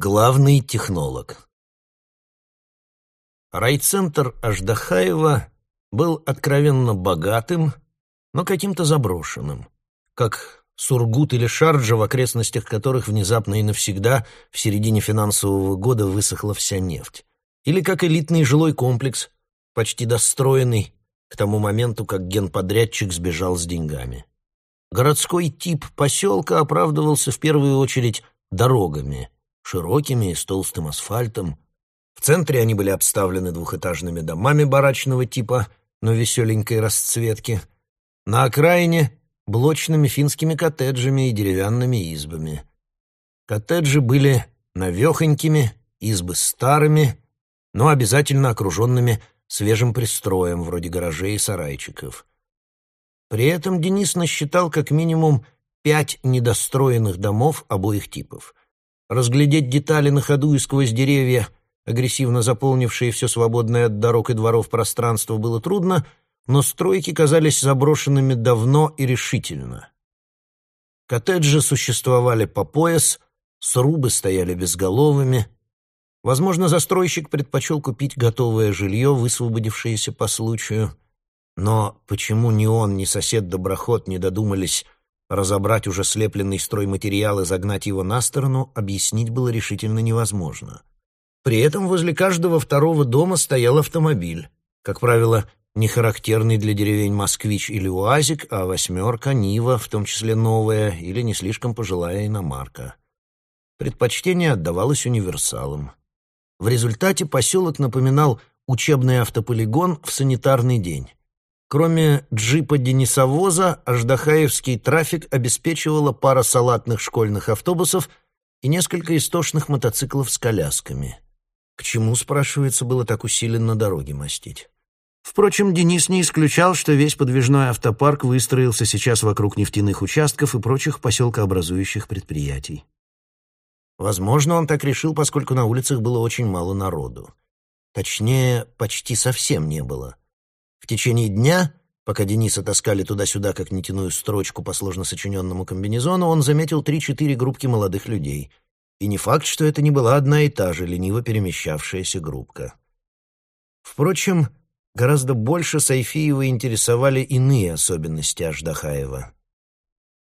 Главный технолог Райцентр Аждахаева был откровенно богатым, но каким-то заброшенным, как Сургут или Шарджа, в окрестностях которых внезапно и навсегда в середине финансового года высохла вся нефть. Или как элитный жилой комплекс, почти достроенный к тому моменту, как генподрядчик сбежал с деньгами. Городской тип поселка оправдывался в первую очередь дорогами, широкими и с толстым асфальтом. В центре они были обставлены двухэтажными домами барачного типа, но веселенькой расцветки. На окраине — блочными финскими коттеджами и деревянными избами. Коттеджи были навехонькими, избы старыми, но обязательно окруженными свежим пристроем, вроде гаражей и сарайчиков. При этом Денис насчитал как минимум пять недостроенных домов обоих типов. Разглядеть детали на ходу и сквозь деревья, агрессивно заполнившие все свободное от дорог и дворов пространство, было трудно, но стройки казались заброшенными давно и решительно. Коттеджи существовали по пояс, срубы стояли безголовыми. Возможно, застройщик предпочел купить готовое жилье, высвободившееся по случаю — но почему ни он, ни сосед-доброход не додумались разобрать уже слепленный стройматериал и загнать его на сторону, объяснить было решительно невозможно. При этом возле каждого второго дома стоял автомобиль. Как правило, не характерный для деревень «Москвич» или «УАЗик», а «восьмерка», «Нива», в том числе новая или не слишком пожилая иномарка. Предпочтение отдавалось универсалам. В результате поселок напоминал учебный автополигон в санитарный день. Кроме джипа-денисовоза, аждахаевский трафик обеспечивала пара салатных школьных автобусов и несколько истошных мотоциклов с колясками. К чему, спрашивается, было так усиленно дороги мастить? Впрочем, Денис не исключал, что весь подвижной автопарк выстроился сейчас вокруг нефтяных участков и прочих поселкообразующих предприятий. Возможно, он так решил, поскольку на улицах было очень мало народу. Точнее, почти совсем не было — в течение дня, пока Дениса таскали туда-сюда как нетяную строчку по сложно сочиненному комбинезону, он заметил три-четыре группки молодых людей. И не факт, что это не была одна и та же лениво перемещавшаяся группка. Впрочем, гораздо больше Сайфиева интересовали иные особенности Аждахаева.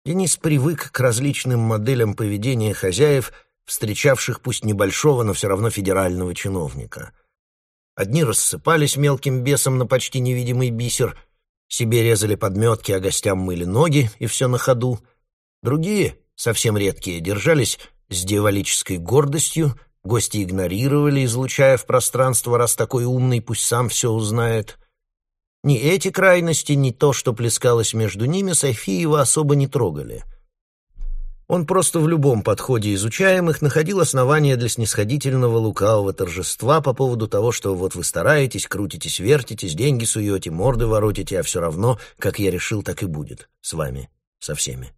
Денис привык к различным моделям поведения хозяев, встречавших пусть небольшого, но все равно федерального чиновника — Одни рассыпались мелким бесом на почти невидимый бисер, себе резали подметки, а гостям мыли ноги, и все на ходу. Другие, совсем редкие, держались с дьяволической гордостью, гости игнорировали, излучая в пространство, раз такой умный, пусть сам все узнает. Ни эти крайности, ни то, что плескалось между ними, Софиева особо не трогали — он просто в любом подходе изучаемых находил основания для снисходительного лукавого торжества по поводу того, что вот вы стараетесь, крутитесь, вертитесь, деньги суете, морды воротите, а все равно, как я решил, так и будет. С вами, со всеми.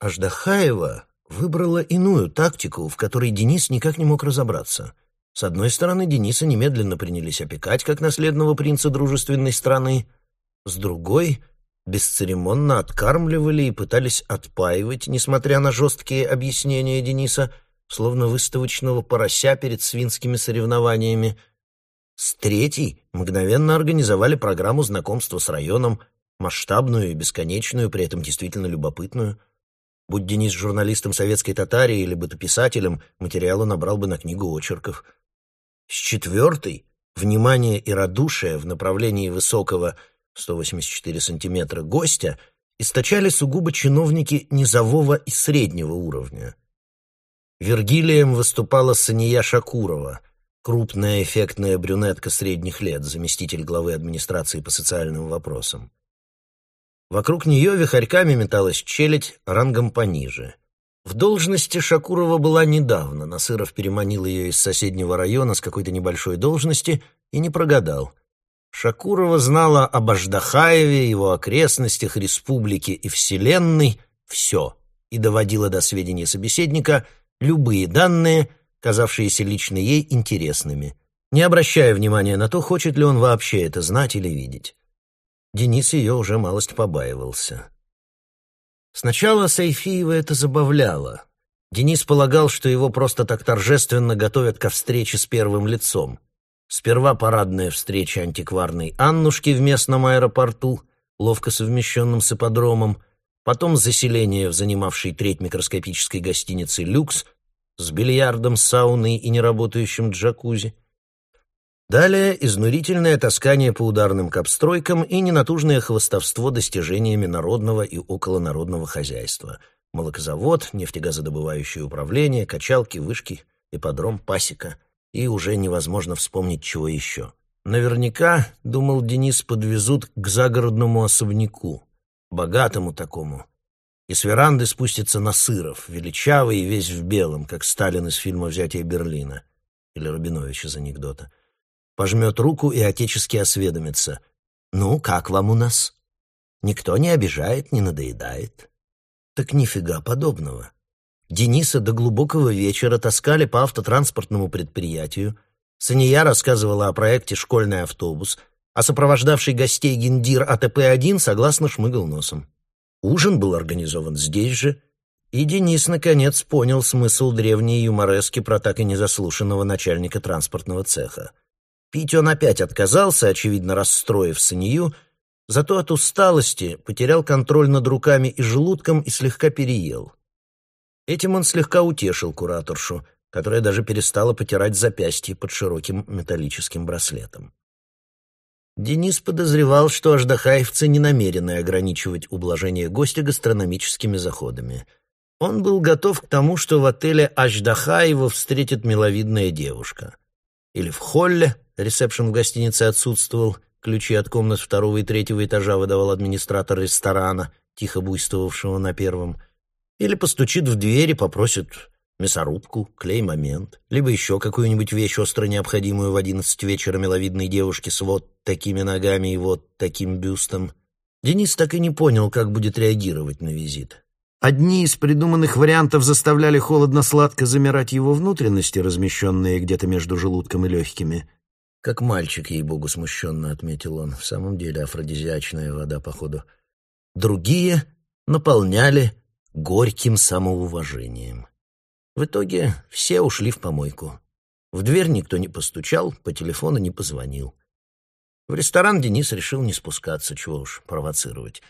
Аждахаева выбрала иную тактику, в которой Денис никак не мог разобраться. С одной стороны, Дениса немедленно принялись опекать как наследного принца дружественной страны, с другой бесцеремонно откармливали и пытались отпаивать, несмотря на жесткие объяснения Дениса, словно выставочного порося перед свинскими соревнованиями. С третьей мгновенно организовали программу знакомства с районом, масштабную и бесконечную, при этом действительно любопытную. Будь Денис журналистом советской татарии или бытописателем, материала набрал бы на книгу очерков. С четвертой внимание и радушие в направлении высокого – 184 сантиметра, гостя источали сугубо чиновники низового и среднего уровня. Вергилием выступала Сания Шакурова, крупная эффектная брюнетка средних лет, заместитель главы администрации по социальным вопросам. Вокруг нее вихарьками металась челядь рангом пониже. В должности Шакурова была недавно, Насыров переманил ее из соседнего района с какой-то небольшой должности и не прогадал. Шакурова знала об Аждахаеве, его окрестностях, республике и вселенной все и доводила до сведения собеседника любые данные, казавшиеся лично ей интересными, не обращая внимания на то, хочет ли он вообще это знать или видеть. Денис ее уже малость побаивался. Сначала Сайфиева это забавляло. Денис полагал, что его просто так торжественно готовят ко встрече с первым лицом. Сперва парадная встреча антикварной Аннушки в местном аэропорту, ловко совмещенном с ипподромом, потом заселение в занимавшей треть микроскопической гостиницы «Люкс» с бильярдом, сауной и неработающим джакузи. Далее изнурительное таскание по ударным капстройкам и ненатужное хвостовство достижениями народного и околонародного хозяйства. Молокозавод, нефтегазодобывающее управление, качалки, вышки, ипподром, пасека. И уже невозможно вспомнить чего еще. Наверняка, думал Денис, подвезут к загородному особняку, богатому такому, и с веранды спустится Насыров, величавый и весь в белом, как Сталин из фильма «Взятие Берлина» или Рабинович из анекдота. Пожмет руку и отечески осведомится. «Ну, как вам у нас?» Никто не обижает, не надоедает. Так нифига подобного. Дениса до глубокого вечера таскали по автотранспортному предприятию. Сания рассказывала о проекте «Школьный автобус», а сопровождавший гостей гендир АТП-1 согласно шмыгал носом. Ужин был организован здесь же, и Денис наконец понял смысл древней юморески про так и незаслушанного начальника транспортного цеха. Пить он опять отказался, очевидно расстроив Санию, зато от усталости потерял контроль над руками и желудком и слегка переел. Этим он слегка утешил кураторшу, которая даже перестала потирать запястье под широким металлическим браслетом. Денис подозревал, что аждахаевцы не намерены ограничивать ублажение гостя гастрономическими заходами. Он был готов к тому, что в отеле Аждахаева встретит миловидная девушка. Или в холле, ресепшн в гостинице отсутствовал, ключи от комнат второго и третьего этажа выдавал администратор ресторана, тихо буйствовавшего на первом. Или постучит в дверь и попросит мясорубку, клей-момент, либо еще какую-нибудь вещь остро необходимую в одиннадцать вечера миловидной девушке с вот такими ногами и вот таким бюстом. Денис так и не понял, как будет реагировать на визит. Одни из придуманных вариантов заставляли холодно-сладко замирать его внутренности, размещенные где-то между желудком и легкими. Как мальчик, ей-богу, смущенно отметил он. В самом деле афродизиачная вода, походу. Другие наполняли горьким самоуважением. В итоге все ушли в помойку. В дверь никто не постучал, по телефону не позвонил. В ресторан Денис решил не спускаться, чего уж провоцировать.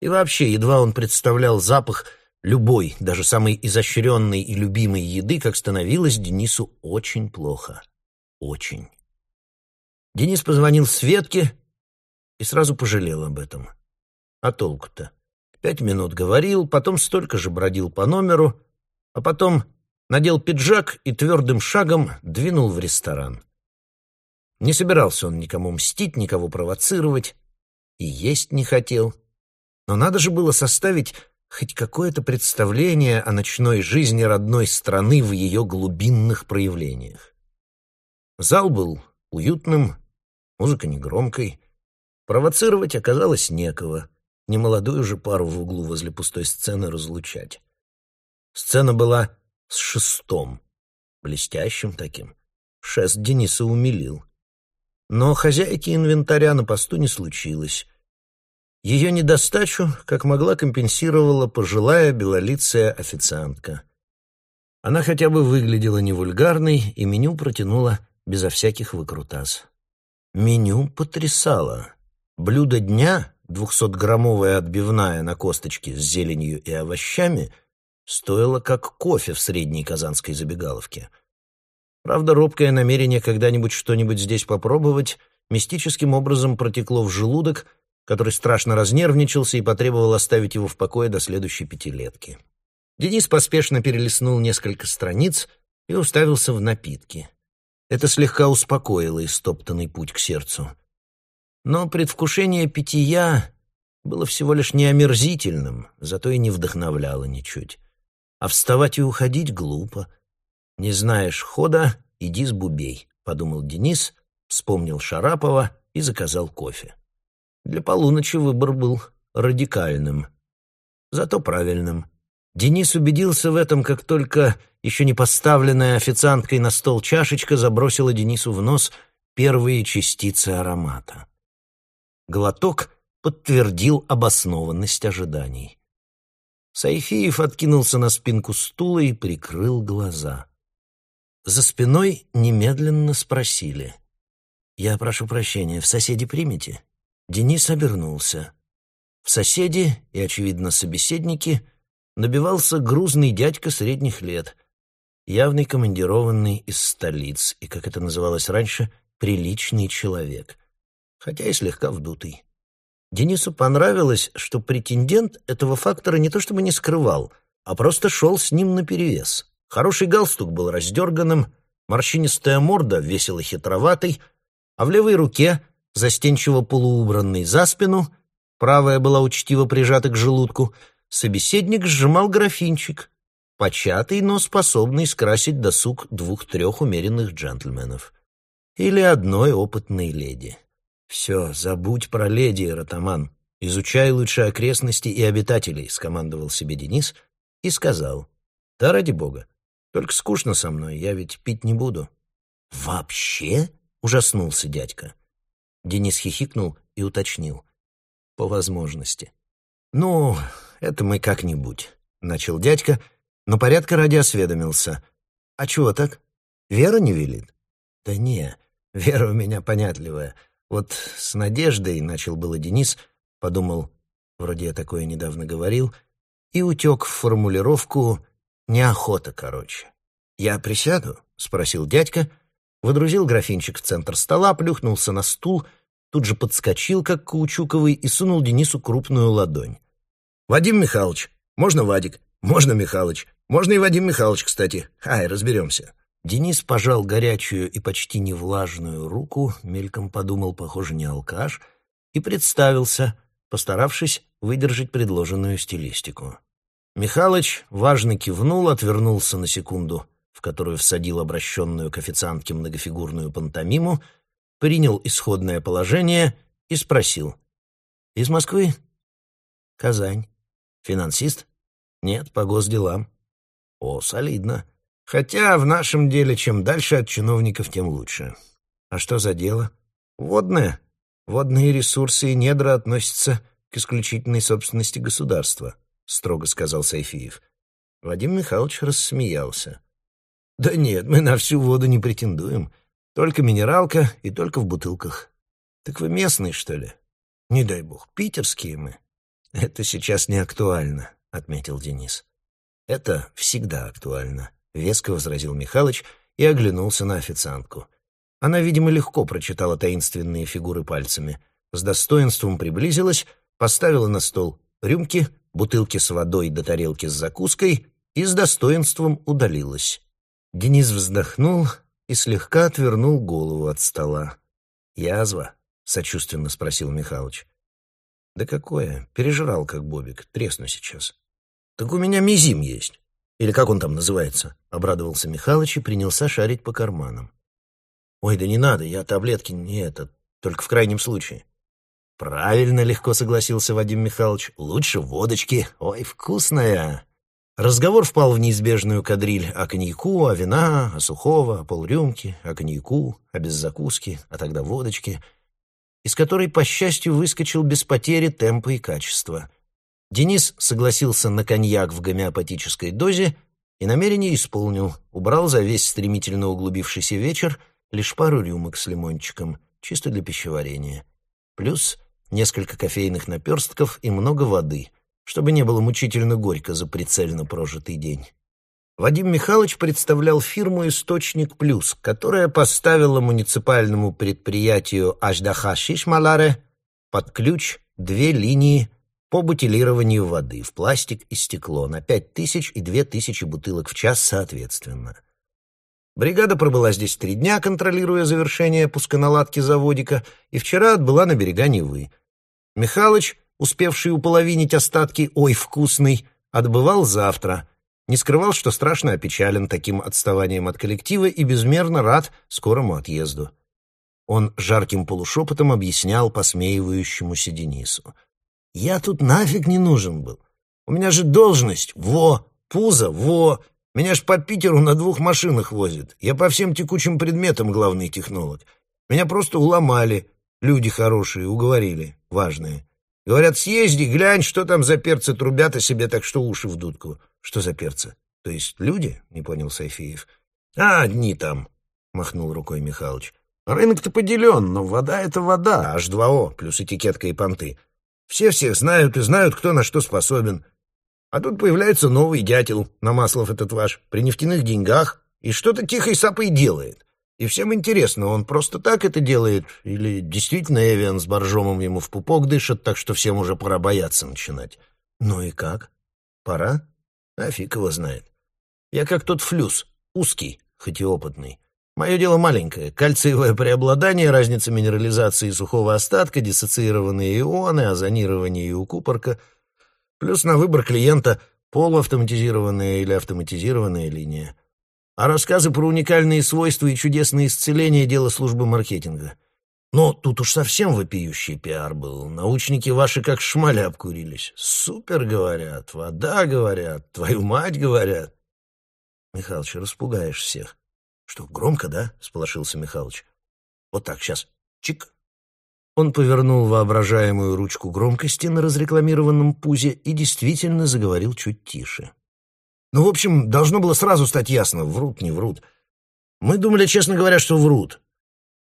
И вообще, едва он представлял запах любой, даже самой изощренной и любимой еды, как становилось Денису очень плохо. Очень. Денис позвонил Светке и сразу пожалел об этом. А толку-то? Пять минут говорил, потом столько же бродил по номеру, а потом надел пиджак и твердым шагом двинул в ресторан. Не собирался он никому мстить, никого провоцировать, и есть не хотел. Но надо же было составить хоть какое-то представление о ночной жизни родной страны в ее глубинных проявлениях. Зал был уютным, музыка негромкой. Провоцировать оказалось некого, немолодую же пару в углу возле пустой сцены разлучать. Сцена была с шестом, блестящим таким. Шест Дениса умилил. Но хозяйки инвентаря на посту не случилось. Ее недостачу, как могла, компенсировала пожилая белолицая официантка. Она хотя бы выглядела не вульгарной, и меню протянула безо всяких выкрутас. Меню потрясало. Блюдо дня, двухсотграммовая отбивная на косточке с зеленью и овощами — стоило как кофе в средней казанской забегаловке. Правда, робкое намерение когда-нибудь что-нибудь здесь попробовать мистическим образом протекло в желудок, который страшно разнервничался и потребовал оставить его в покое до следующей пятилетки. Денис поспешно перелистнул несколько страниц и уставился в напитки. Это слегка успокоило истоптанный путь к сердцу. Но предвкушение питья было всего лишь не омерзительным, зато и не вдохновляло ничуть. А вставать и уходить глупо. Не знаешь хода — иди с бубей, — подумал Денис, вспомнил Шарапова и заказал кофе. Для полуночи выбор был радикальным, зато правильным. Денис убедился в этом, как только еще не поставленная официанткой на стол чашечка забросила Денису в нос первые частицы аромата. Глоток подтвердил обоснованность ожиданий. Сайфиев откинулся на спинку стула и прикрыл глаза. За спиной немедленно спросили. «Я прошу прощения, в соседи примете?» Денис обернулся. В соседи и, очевидно, собеседники набивался грузный дядька средних лет, явный командированный из столиц и, как это называлось раньше, приличный человек, хотя и слегка вдутый. Денису понравилось, что претендент этого фактора не то чтобы не скрывал, а просто шел с ним наперевес. Хороший галстук был раздерганным, морщинистая морда весело хитроватой, а в левой руке, застенчиво полуубранный за спину, правая была учтиво прижата к желудку, собеседник сжимал графинчик, початый, но способный скрасить досуг двух-трех умеренных джентльменов. Или одной опытной леди. «Все, забудь про леди, Ротаман. Изучай лучше окрестности и обитателей», — скомандовал себе Денис и сказал. «Да ради бога. Только скучно со мной, я ведь пить не буду». «Вообще?» — ужаснулся дядька. Денис хихикнул и уточнил. «По возможности». «Ну, это мы как-нибудь», — начал дядька, но порядка ради осведомился. «А чего так? Вера не велит?» «Да не, Вера у меня понятливая. Вот с надеждой начал было Денис, подумал, вроде я такое недавно говорил, и утек в формулировку «неохота, короче». «Я присяду?» — спросил дядька, водрузил графинчик в центр стола, плюхнулся на стул, тут же подскочил, как каучуковый, и сунул Денису крупную ладонь. «Вадим Михайлович, можно Вадик, можно Михайлович, можно и Вадим Михайлович, кстати. Ай, разберемся». Денис пожал горячую и почти невлажную руку, мельком подумал, похоже, не алкаш, и представился, постаравшись выдержать предложенную стилистику. Михалыч важно кивнул, отвернулся на секунду, в которую всадил обращенную к официантке многофигурную пантомиму, принял исходное положение и спросил. «Из Москвы?» «Казань». «Финансист?» «Нет, по госделам». «О, солидно». Хотя в нашем деле чем дальше от чиновников, тем лучше. А что за дело? Водное. Водные ресурсы и недра относятся к исключительной собственности государства, строго сказал Сайфиев. Вадим Михайлович рассмеялся. Да нет, мы на всю воду не претендуем. Только минералка и только в бутылках. Так вы местные, что ли? Не дай бог, питерские мы. Это сейчас не актуально, отметил Денис. Это всегда актуально. — веско возразил Михалыч и оглянулся на официантку. Она, видимо, легко прочитала таинственные фигуры пальцами, с достоинством приблизилась, поставила на стол рюмки, бутылки с водой до тарелки с закуской и с достоинством удалилась. Денис вздохнул и слегка отвернул голову от стола. «Язва?» — сочувственно спросил Михалыч. «Да какое? Пережрал, как Бобик. Тресну сейчас». «Так у меня мизим есть». Или как он там называется?» — обрадовался Михалыч и принялся шарить по карманам. «Ой, да не надо, я таблетки не это, только в крайнем случае». «Правильно», — легко согласился Вадим Михайлович. «Лучше водочки. Ой, вкусная». Разговор впал в неизбежную кадриль о коньяку, о вина, о сухого, о полрюмки, о коньяку, о без закуски, а тогда водочки, из которой, по счастью, выскочил без потери темпа и качества — Денис согласился на коньяк в гомеопатической дозе и намерение исполнил, убрал за весь стремительно углубившийся вечер лишь пару рюмок с лимончиком, чисто для пищеварения. Плюс несколько кофейных наперстков и много воды, чтобы не было мучительно горько за прицельно прожитый день. Вадим Михайлович представлял фирму «Источник Плюс», которая поставила муниципальному предприятию «Аждаха Шишмаларе» под ключ две линии по бутилированию воды в пластик и стекло на 5000 и 2000 бутылок в час соответственно. Бригада пробыла здесь три дня, контролируя завершение пусконаладки заводика, и вчера отбыла на берега Невы. Михалыч, успевший уполовинить остатки «Ой, вкусный», отбывал завтра. Не скрывал, что страшно опечален таким отставанием от коллектива и безмерно рад скорому отъезду. Он жарким полушепотом объяснял посмеивающемуся Денису — я тут нафиг не нужен был. У меня же должность, во, пузо, во. Меня ж по Питеру на двух машинах возят. Я по всем текучим предметам главный технолог. Меня просто уломали. Люди хорошие, уговорили, важные. Говорят, съезди, глянь, что там за перцы трубят о себе, так что уши в дудку. Что за перцы? То есть люди? Не понял Сайфиев. А, одни там, махнул рукой Михалыч. Рынок-то поделен, но вода — это вода, H2O, плюс этикетка и понты. Все всех знают и знают, кто на что способен. А тут появляется новый дятел, Намаслов этот ваш, при нефтяных деньгах, и что-то тихой сапой делает. И всем интересно, он просто так это делает, или действительно Эвиан с Боржомом ему в пупок дышит, так что всем уже пора бояться начинать. Ну и как? Пора? А фиг его знает. Я как тот флюс, узкий, хоть и опытный. Мое дело маленькое. Кальциевое преобладание, разница минерализации сухого остатка, диссоциированные ионы, озонирование и укупорка. Плюс на выбор клиента полуавтоматизированная или автоматизированная линия. А рассказы про уникальные свойства и чудесные исцеления — дело службы маркетинга. Но тут уж совсем вопиющий пиар был. Научники ваши как шмали обкурились. Супер, говорят, вода, говорят, твою мать, говорят. Михалыч, распугаешь всех. Что, громко, да? — сполошился Михалыч. Вот так, сейчас. Чик. Он повернул воображаемую ручку громкости на разрекламированном пузе и действительно заговорил чуть тише. Ну, в общем, должно было сразу стать ясно, врут, не врут. Мы думали, честно говоря, что врут.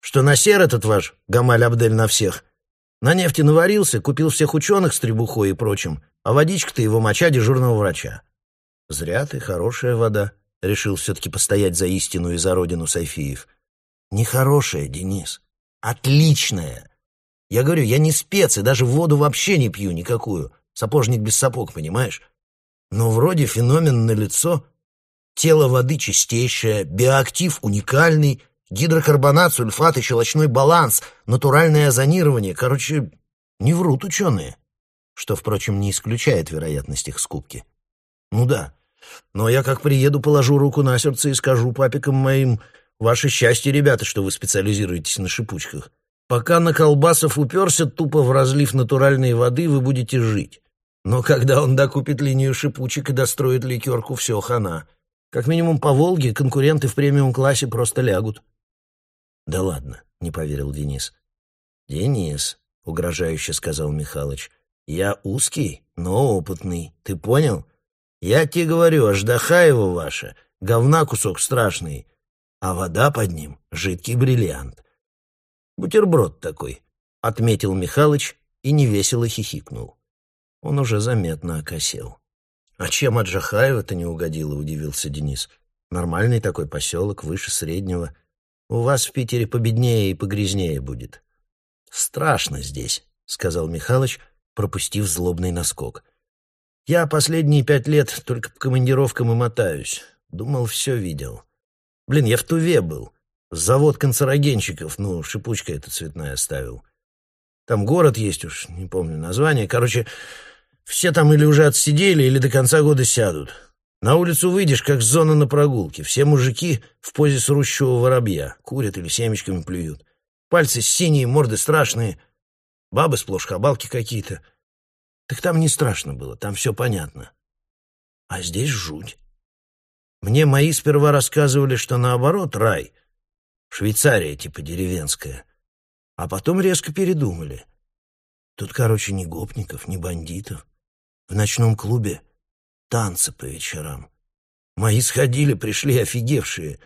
Что Насер этот ваш, Гамаль Абдель на всех, на нефти наварился, купил всех ученых с требухой и прочим, а водичка-то его моча дежурного врача. Зря ты, хорошая вода, — решил все-таки постоять за истину и за родину Сайфиев. Нехорошая, Денис. Отличная. Я говорю, я не спец и даже воду вообще не пью никакую. Сапожник без сапог, понимаешь? Но вроде феномен налицо. Тело воды чистейшее, биоактив уникальный, гидрокарбонат, сульфат и щелочной баланс, натуральное озонирование. Короче, не врут ученые. Что, впрочем, не исключает вероятность их скупки. Ну да. Но я как приеду, положу руку на сердце и скажу папикам моим, «Ваше счастье, ребята, что вы специализируетесь на шипучках. Пока на колбасов уперся тупо в разлив натуральной воды, вы будете жить. Но когда он докупит линию шипучек и достроит ликерку, все хана. Как минимум по Волге конкуренты в премиум-классе просто лягут. «Да ладно», — не поверил Денис. «Денис», — угрожающе сказал Михалыч, — «я узкий, но опытный. Ты понял? Я тебе говорю, Аждахаева ваша, говна кусок страшный, а вода под ним — жидкий бриллиант. Бутерброд такой», — отметил Михалыч и невесело хихикнул. Он уже заметно окосел. «А чем от Джахаева-то не угодило?» — удивился Денис. «Нормальный такой поселок, выше среднего. У вас в Питере победнее и погрязнее будет». «Страшно здесь», — сказал Михалыч, пропустив злобный наскок. «Я последние пять лет только по командировкам и мотаюсь. Думал, все видел. Блин, я в Туве был. Завод канцерогенщиков, ну, шипучка эта цветная ставил. Там город есть уж, не помню название. Короче, все там или уже отсидели, или до конца года сядут. На улицу выйдешь, как зона на прогулке. Все мужики в позе срущего воробья. Курят или семечками плюют. Пальцы синие, морды страшные. Бабы сплошь хабалки какие-то. Так там не страшно было, там все понятно. А здесь жуть. Мне мои сперва рассказывали, что наоборот рай. Швейцария типа деревенская. А потом резко передумали. Тут, короче, ни гопников, ни бандитов. В ночном клубе танцы по вечерам. Мои сходили, пришли офигевшие.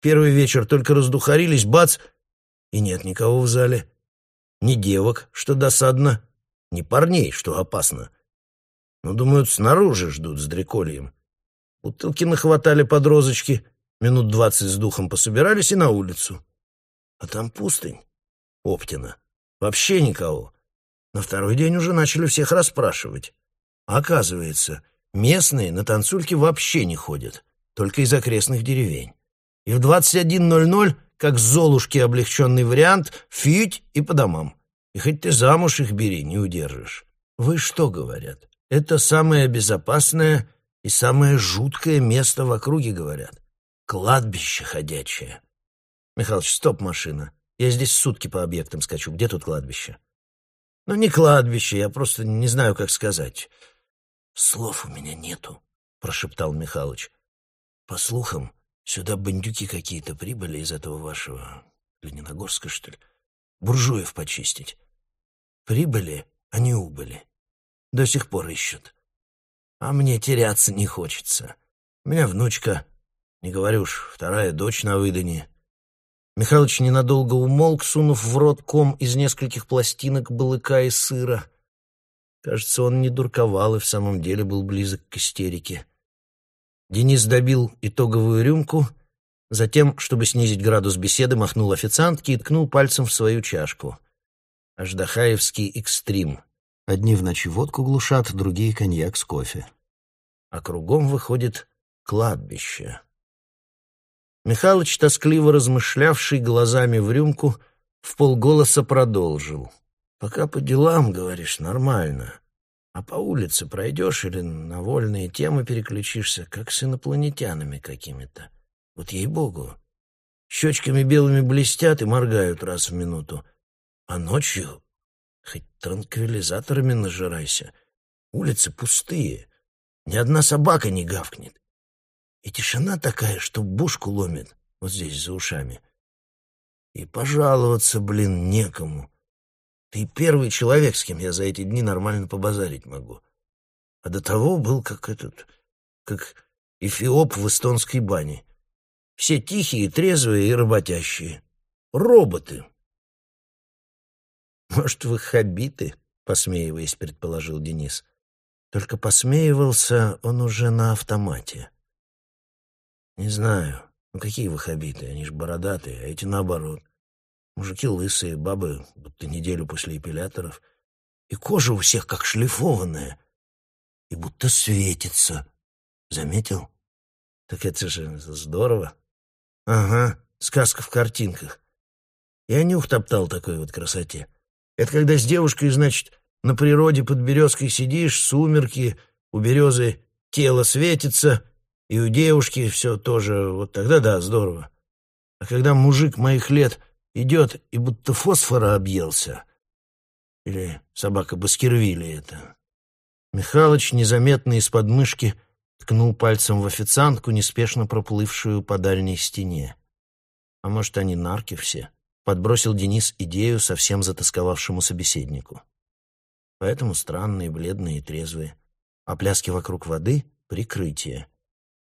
Первый вечер только раздухарились, бац, и нет никого в зале. Ни девок, что досадно, ни парней, что опасно. Ну, думают, снаружи ждут с дрекольем. Бутылки нахватали под розочки, минут двадцать с духом пособирались и на улицу. А там пустынь, Оптина. Вообще никого. На второй день уже начали всех расспрашивать. Оказывается, местные на танцульки вообще не ходят, только из окрестных деревень. И в 21.00, как Золушки облегченный вариант, фьють и по домам. И хоть ты замуж их бери, не удержишь. Вы что, говорят, это самое безопасное и самое жуткое место в округе, говорят. Кладбище ходячее. Михалыч, стоп, машина. Я здесь сутки по объектам скачу. Где тут кладбище? Ну, не кладбище, я просто не знаю, как сказать. «Слов у меня нету», — прошептал Михалыч. «По слухам, сюда бандюки какие-то прибыли из этого вашего... Лениногорска, что ли? Буржуев почистить. Прибыли Они убыли. До сих пор ищут. А мне теряться не хочется. У меня внучка, не говорю уж, вторая дочь на выдане. Михалыч ненадолго умолк, сунув в рот ком из нескольких пластинок балыка и сыра. Кажется, он не дурковал и в самом деле был близок к истерике. Денис добил итоговую рюмку, затем, чтобы снизить градус беседы, махнул официантке и ткнул пальцем в свою чашку. Аждахаевский экстрим. Одни в ночи водку глушат, другие — коньяк с кофе. А кругом выходит кладбище. Михалыч, тоскливо размышлявший глазами в рюмку, в полголоса продолжил. «Пока по делам, говоришь, нормально. А по улице пройдешь или на вольные темы переключишься, как с инопланетянами какими-то. Вот ей-богу. Щечками белыми блестят и моргают раз в минуту. А ночью хоть транквилизаторами нажирайся. Улицы пустые. Ни одна собака не гавкнет. И тишина такая, что бушку ломит вот здесь за ушами. И пожаловаться, блин, некому. Ты первый человек, с кем я за эти дни нормально побазарить могу. А до того был как этот, как эфиоп в эстонской бане. Все тихие, трезвые и работящие. Роботы. Может, вы хабиты, посмеиваясь, предположил Денис. Только посмеивался он уже на автомате. Не знаю. Ну какие ваххабиты? Они ж бородатые, а эти наоборот. Мужики лысые, бабы будто неделю после эпиляторов. И кожа у всех как шлифованная. И будто светится. Заметил? Так это же здорово. Ага, сказка в картинках. Я нюх топтал такой вот красоте. Это когда с девушкой, значит, на природе под березкой сидишь, сумерки, у березы тело светится, и у девушки все тоже, вот тогда да, здорово. А когда мужик моих лет идет и будто фосфора объелся, или собака Баскервилли это, Михалыч незаметно из подмышки ткнул пальцем в официантку, неспешно проплывшую по дальней стене. А может, они нарки все? Подбросил Денис идею совсем затасковавшему собеседнику. Поэтому странные, бледные и трезвые. А пляски вокруг воды — прикрытие.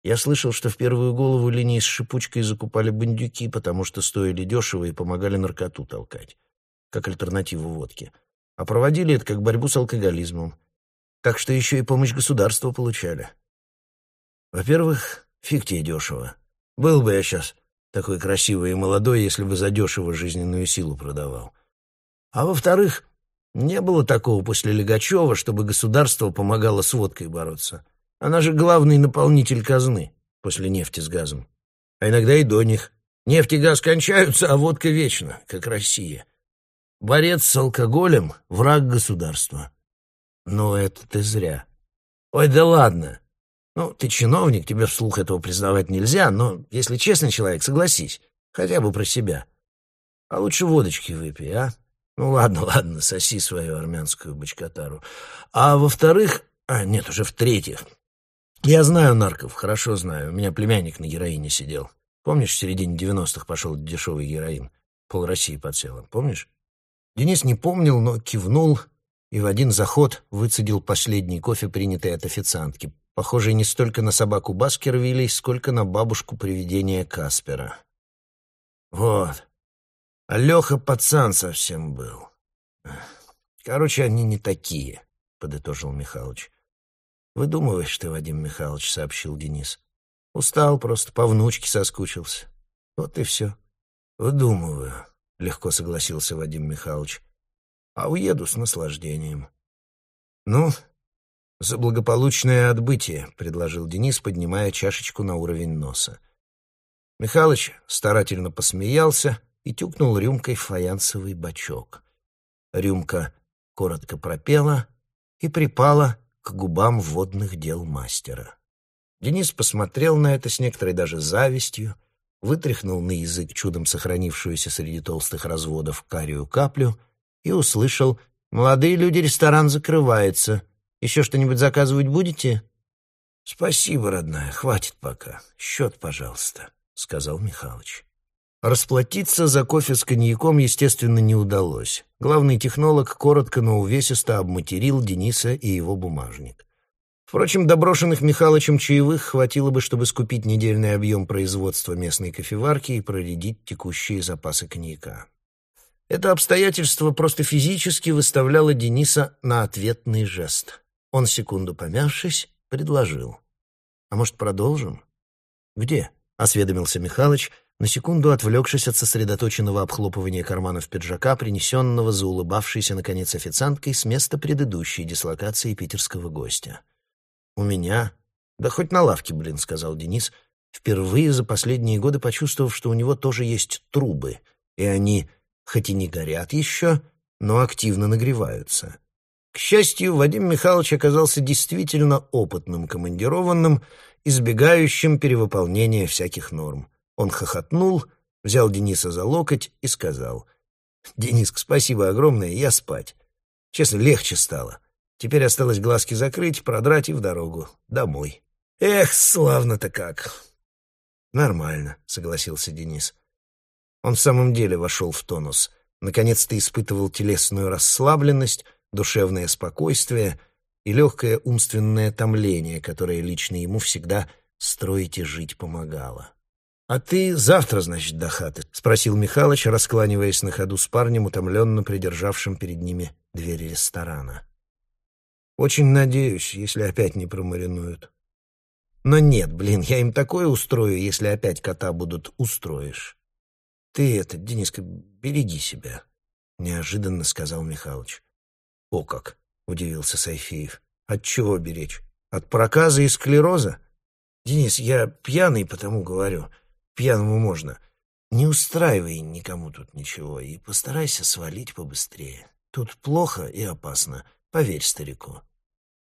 Я слышал, что в первую голову линии с шипучкой закупали бандюки, потому что стоили дешево и помогали наркоту толкать, как альтернативу водке. А проводили это как борьбу с алкоголизмом. Так что еще и помощь государства получали. Во-первых, фиг тебе дешево. Был бы я сейчас такой красивый и молодой, если бы задешево жизненную силу продавал. А во-вторых, не было такого после Легачева, чтобы государство помогало с водкой бороться. Она же главный наполнитель казны после нефти с газом. А иногда и до них. Нефть и газ кончаются, а водка вечна, как Россия. Борец с алкоголем — враг государства. Но это ты зря. Ой, да ладно. Ну, ты чиновник, тебе вслух этого признавать нельзя, но, если честный человек, согласись, хотя бы про себя. А лучше водочки выпей, а? Ну, ладно, ладно, соси свою армянскую бочкотару. А во-вторых, а, нет, уже в-третьих, я знаю нарков, хорошо знаю. У меня племянник на героине сидел. Помнишь, в середине девяностых пошел дешевый героин? Пол России подсела. Помнишь? Денис не помнил, но кивнул и в один заход выцедил последний кофе, принятый от официантки, похожий не столько на собаку Баскервилей, сколько на бабушку привидения Каспера. Вот. А Леха пацан совсем был. Короче, они не такие, — подытожил Михалыч. «Выдумываешь ты, Вадим Михайлович», — сообщил Денис. «Устал просто, по внучке соскучился. Вот и все». «Выдумываю», — легко согласился Вадим Михайлович. «А уеду с наслаждением». «Ну, за благополучное отбытие», — предложил Денис, поднимая чашечку на уровень носа. Михалыч старательно посмеялся и тюкнул рюмкой фаянсовый бачок. Рюмка коротко пропела и припала к губам водных дел мастера. Денис посмотрел на это с некоторой даже завистью, вытряхнул на язык чудом сохранившуюся среди толстых разводов карию каплю и услышал «Молодые люди, ресторан закрывается. Еще что-нибудь заказывать будете?» «Спасибо, родная, хватит пока. Счет, пожалуйста», — сказал Михалыч. Расплатиться за кофе с коньяком, естественно, не удалось. Главный технолог коротко, но увесисто обматерил Дениса и его бумажник. Впрочем, доброшенных Михалычем чаевых хватило бы, чтобы скупить недельный объем производства местной кофеварки и проредить текущие запасы коньяка. Это обстоятельство просто физически выставляло Дениса на ответный жест. Он, секунду помявшись, предложил. «А может, продолжим?» «Где?» — осведомился Михалыч, на секунду отвлекшись от сосредоточенного обхлопывания карманов пиджака, принесенного за улыбавшейся, наконец, официанткой с места предыдущей дислокации питерского гостя. «У меня?» «Да хоть на лавке, блин», — сказал Денис, впервые за последние годы почувствовав, что у него тоже есть трубы, и они, хоть и не горят еще, но активно нагреваются. К счастью, Вадим Михайлович оказался действительно опытным командированным, избегающим перевыполнения всяких норм. Он хохотнул, взял Дениса за локоть и сказал, «Дениск, спасибо огромное, я спать. Честно, легче стало. Теперь осталось глазки закрыть, продрать и в дорогу. Домой. Эх, славно-то как. Нормально, согласился Денис. Он в самом деле вошел в тонус. Наконец-то испытывал телесную расслабленность, душевное спокойствие и легкое умственное томление, которое лично ему всегда строить и жить помогало. «А ты завтра, значит, до хаты?» — спросил Михалыч, раскланиваясь на ходу с парнем, утомленно придержавшим перед ними двери ресторана. Очень надеюсь, если опять не промаринуют. Но нет, блин, я им такое устрою, если опять кота будут устроишь. Ты это, Дениска, береги себя, — неожиданно сказал Михалыч. О как, — удивился Сайфеев. От чего беречь? От проказа и склероза? Денис, я пьяный, потому говорю. Пьяному можно. Не устраивай никому тут ничего и постарайся свалить побыстрее. Тут плохо и опасно, поверь старику.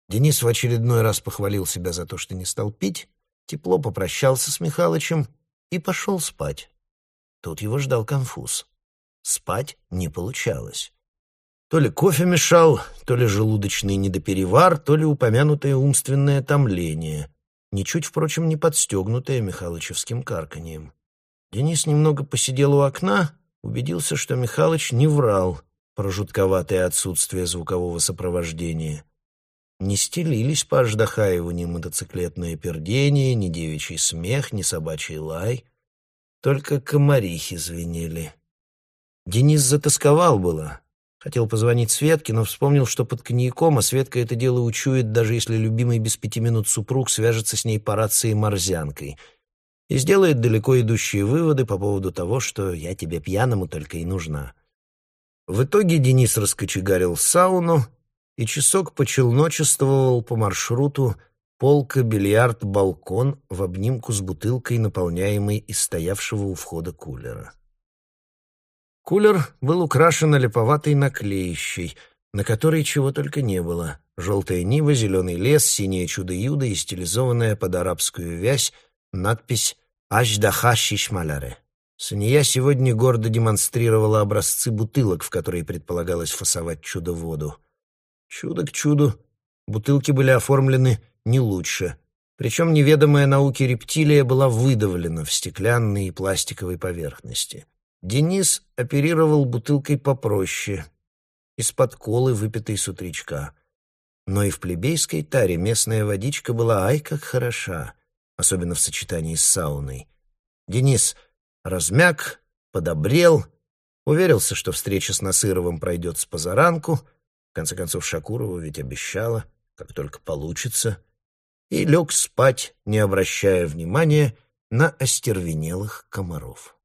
Денис в очередной раз похвалил себя за то, что не стал пить, тепло попрощался с Михалычем и пошел спать. Тут его ждал конфуз. Спать не получалось. То ли кофе мешал, то ли желудочный недоперевар, то ли упомянутое умственное томление, ничуть, впрочем, не подстегнутое Михалычевским карканьем. Денис немного посидел у окна, убедился, что Михалыч не врал про жутковатое отсутствие звукового сопровождения — не стелились по Аждахаеву ни мотоциклетное пердение, ни девичий смех, ни собачий лай. Только комарихи звенели. Денис затасковал было. Хотел позвонить Светке, но вспомнил, что под коньяком, а Светка это дело учует, даже если любимый без пяти минут супруг свяжется с ней по рации морзянкой и сделает далеко идущие выводы по поводу того, что я тебе пьяному только и нужна. В итоге Денис раскочегарил сауну, и часок почелночествовал по маршруту полка, бильярд, балкон в обнимку с бутылкой, наполняемой из стоявшего у входа кулера. Кулер был украшен олиповатой наклеищей, на которой чего только не было. Желтая нива, зеленый лес, синее чудо-юдо и стилизованная под арабскую вязь надпись «Аждаха Шишмаляре». Сания сегодня гордо демонстрировала образцы бутылок, в которые предполагалось фасовать чудо-воду. Чудо к чуду. Бутылки были оформлены не лучше. Причем неведомая науке рептилия была выдавлена в стеклянной и пластиковой поверхности. Денис оперировал бутылкой попроще, из-под колы, выпитой с утречка. Но и в плебейской таре местная водичка была ай как хороша, особенно в сочетании с сауной. Денис размяк, подобрел, уверился, что встреча с Насыровым пройдет с позаранку — в конце концов, Шакурова ведь обещала, как только получится, и лег спать, не обращая внимания на остервенелых комаров.